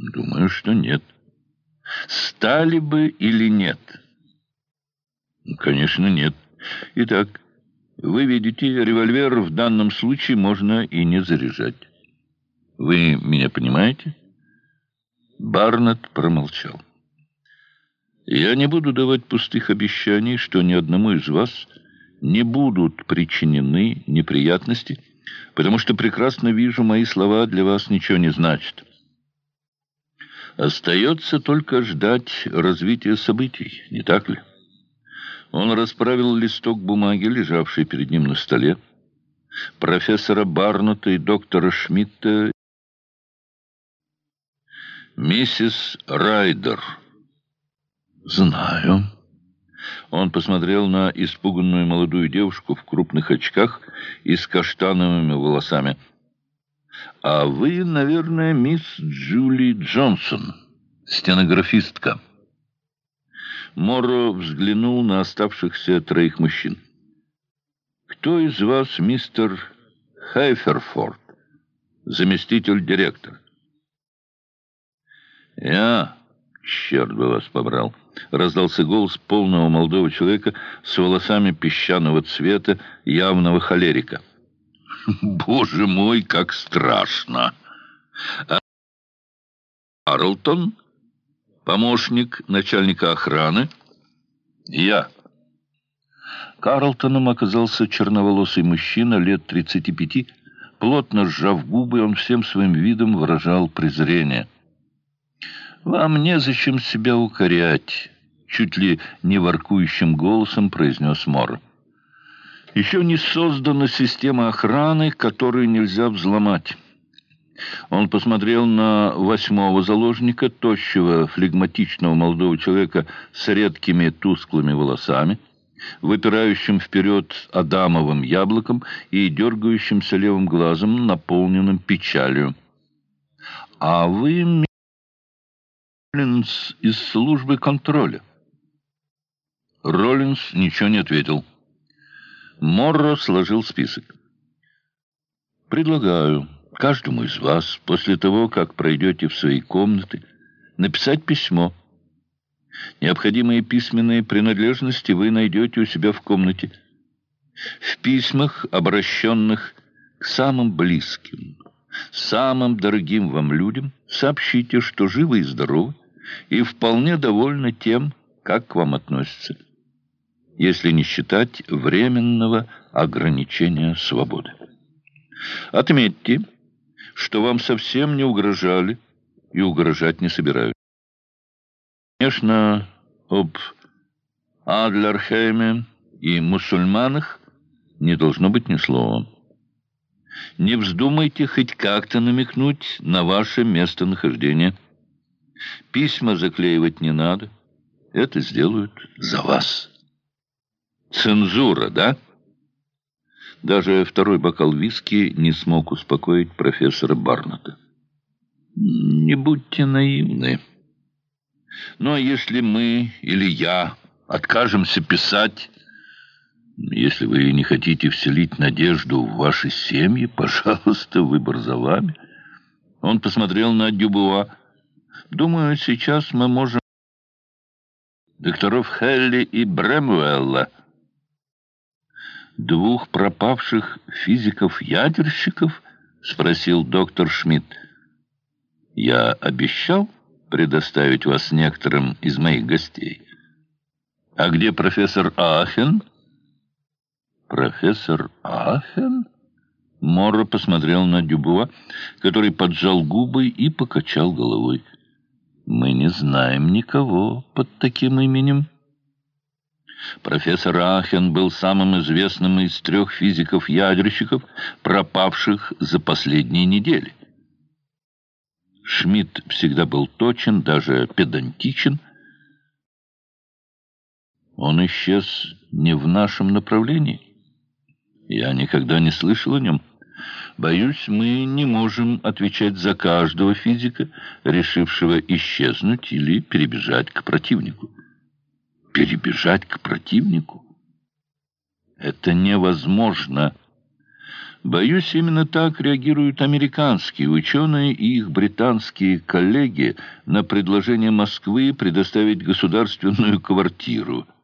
Думаю, что нет. Стали бы или нет? Конечно, нет. Итак, вы видите, револьвер в данном случае можно и не заряжать. Вы меня понимаете? Барнетт промолчал. Я не буду давать пустых обещаний, что ни одному из вас не будут причинены неприятности, потому что прекрасно вижу, мои слова для вас ничего не значат. Остается только ждать развития событий, не так ли? Он расправил листок бумаги, лежавший перед ним на столе. Профессора Барнута и доктора Шмидта. «Миссис Райдер». «Знаю». Он посмотрел на испуганную молодую девушку в крупных очках и с каштановыми волосами. «А вы, наверное, мисс Джули Джонсон, стенографистка». Морро взглянул на оставшихся троих мужчин. «Кто из вас мистер Хайферфорд, заместитель директора?» «Я, черт бы вас побрал!» — раздался голос полного молодого человека с волосами песчаного цвета, явного холерика. «Боже мой, как страшно!» а «Арлтон?» помощник начальника охраны. Я. Карлтоном оказался черноволосый мужчина лет 35. Плотно сжав губы, он всем своим видом выражал презрение. «Вам незачем себя укорять», — чуть ли не воркующим голосом произнес Мор. «Еще не создана система охраны, которую нельзя взломать». Он посмотрел на восьмого заложника, тощего, флегматичного молодого человека с редкими тусклыми волосами, выпирающим вперед адамовым яблоком и дергающимся левым глазом, наполненным печалью. «А вы, Роллинс, из службы контроля?» Роллинс ничего не ответил. Морро сложил список. «Предлагаю...» каждому из вас, после того, как пройдете в свои комнаты, написать письмо. Необходимые письменные принадлежности вы найдете у себя в комнате. В письмах, обращенных к самым близким, самым дорогим вам людям, сообщите, что живы и здоровы, и вполне довольны тем, как к вам относятся, если не считать временного ограничения свободы. Отметьте, что вам совсем не угрожали и угрожать не собираются. Конечно, об Адлерхейме и мусульманах не должно быть ни слова. Не вздумайте хоть как-то намекнуть на ваше местонахождение. Письма заклеивать не надо. Это сделают за вас. Цензура, да? Даже второй бокал виски не смог успокоить профессора Барната. «Не будьте наивны. Но если мы или я откажемся писать, если вы не хотите вселить надежду в ваши семьи, пожалуйста, выбор за вами». Он посмотрел на Дюбуа. «Думаю, сейчас мы можем...» «Докторов Хелли и Брэмуэлла» двух пропавших физиков-ядерщиков?» — спросил доктор Шмидт. «Я обещал предоставить вас некоторым из моих гостей. А где профессор Ахен?» «Профессор Ахен?» Морро посмотрел на Дюбуа, который поджал губы и покачал головой. «Мы не знаем никого под таким именем». Профессор Ахен был самым известным из трех физиков-ядерщиков, пропавших за последние недели. Шмидт всегда был точен, даже педантичен. Он исчез не в нашем направлении. Я никогда не слышал о нем. Боюсь, мы не можем отвечать за каждого физика, решившего исчезнуть или перебежать к противнику перебежать к противнику? Это невозможно. Боюсь, именно так реагируют американские ученые и их британские коллеги на предложение Москвы предоставить государственную квартиру –